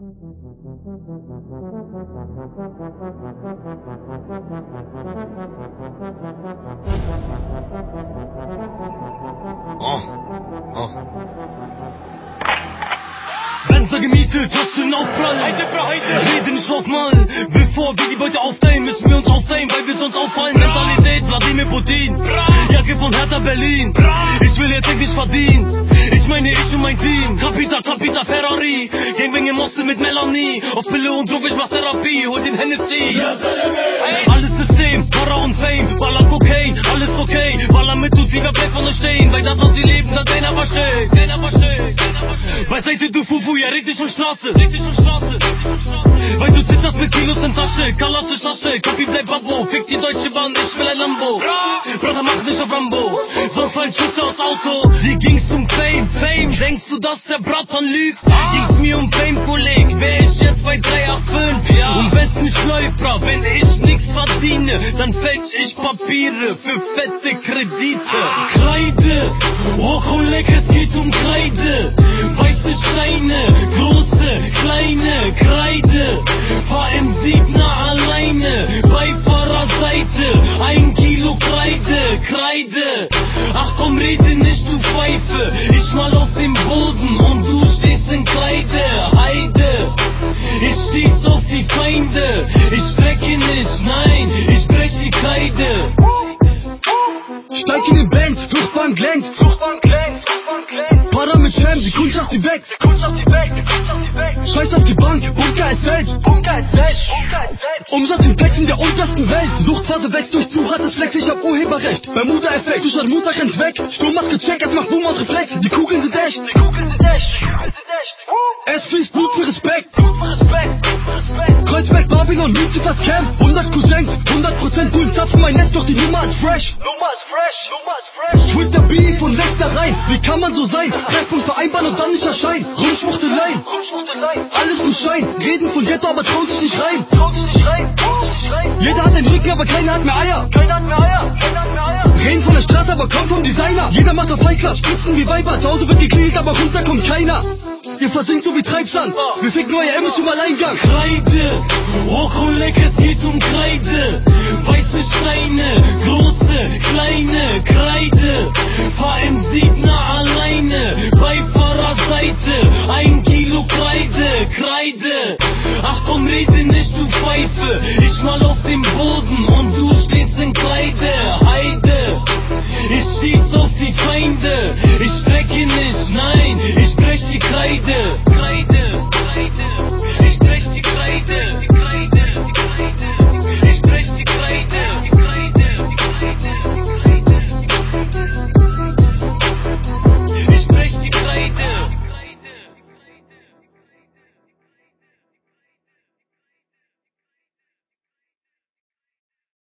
Oh. Oh. Fenster gemietet, einen Aufprall? Heide für Heide. Rede nicht drauf mal. Bevor wir die Beute aufteilen, müssen wir uns austeilen, weil wir sonst auffallen. Mentalität, Vladimir Putin. Jacke von Hertha Berlin. Ich will jetzt endlich verdienen. Mein Team. Capita, Capita, Ferrari. Gangbang im Osten mit Melanie. Auf Pille und Druck, ich mach Therapie. Hol den Hennessy. Alles System, Para und Fame. Baller Cocaine, alles okay. Baller mit uns, wie wir bleibt vorne stehen. Weil das, was sie leben, das keiner versteht. Keiner versteht. Beiseite, du Fufu, ja, red dich von Straße. Red dich von Straße. Weil du zitterst mit Kilos in Tasche. Kalasche, Schasche. Kapi, bleib Babo. Fick die Deutsche Bahn, ich will ein Lambo. Brother, mach nicht auf Rambo. Sonst fällt Schütze aus Auto. Dir ging's um Fame, Fame. Denkst du, dass der Bratan lügt? Ging's mir um Fame, Kolleg. Wär ich jetzt bei 385? Ja. Und wenn's nicht läuft, bra, wenn ich nix verdiene, dann fälsch ich Papiere für fette Kredite. Kreide, oh Kolleg, es geht um Kreide. Weiße Steine, große, kleine Kreide. Fahr im Siebner alleine, Beifahrerseite, ein Kilo Kreide, Kreide. Ach komm, rede nicht, du Pfeife. Ich mal auf dem die die weg. Kundschaft die weg, Kundschaft die weg. Scheiß auf die Bank, Bunker ist selbst. Bunker ist selbst, Bunker ist selbst. Umsatz im Plex in der untersten Welt. Suchtphase wächst durch zu hartes Flex, ich hab Urheberrecht. Bermuda-Effekt, du statt Mutter rennt weg. Sturm macht gecheckt, es macht Boom und Reflex. Die Kugeln sind echt. Die Kugeln sind echt, die Kugeln sind echt. Es fließt Blut für Respekt. Blut für Respekt, Blut für Respekt. Kreuzberg, Babylon, Lucifers Camp. 100 Cousins, 100% zapfen mein Netz, doch die Nummer ist fresh. Nummer ist fresh, Nummer ist fresh. Twitter Beef und lässt da rein. Wie kann man so sein? Treffpunkt vereinbaren und dann nicht erscheinen. Rumschwuchteleien. Rumschwuchtelei, Alles nur Schein. Reden von Ghetto, aber traut sich nicht rein. traut sich nicht rein, traut sich nicht rein. Jeder hat einen Rücken, aber keiner hat mehr Eier. Keiner hat mehr Eier, keiner hat mehr Eier. Reden von der Straße, aber kommt vom Designer. Jeder macht auf High-Class, spitzen wie Weiber. Zu Hause wird geklingelt, aber runter kommt keiner. Ihr versinkt so wie Treibsand. Wir ficken euer Image im Alleingang. Kreide, oh Kolleg, es geht um Kreide weiße Steine, große, kleine Kreide. Fahr im Siebner alleine, Beifahrerseite, ein Kilo Kreide, Kreide. Achtung, rede nicht, du Pfeife, ich mal auf dem Boden und